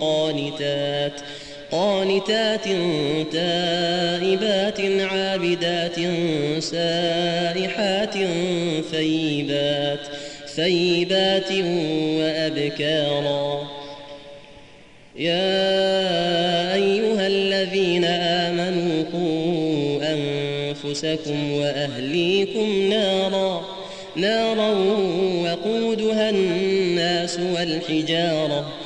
قانتات قانتات تائبات عابدات سائحات ثيبات ثيبات وأبكارا. يا أيها الذين آمنوا قوا أنفسكم وأهليكم نارا نارا وقودها الناس والحجارة.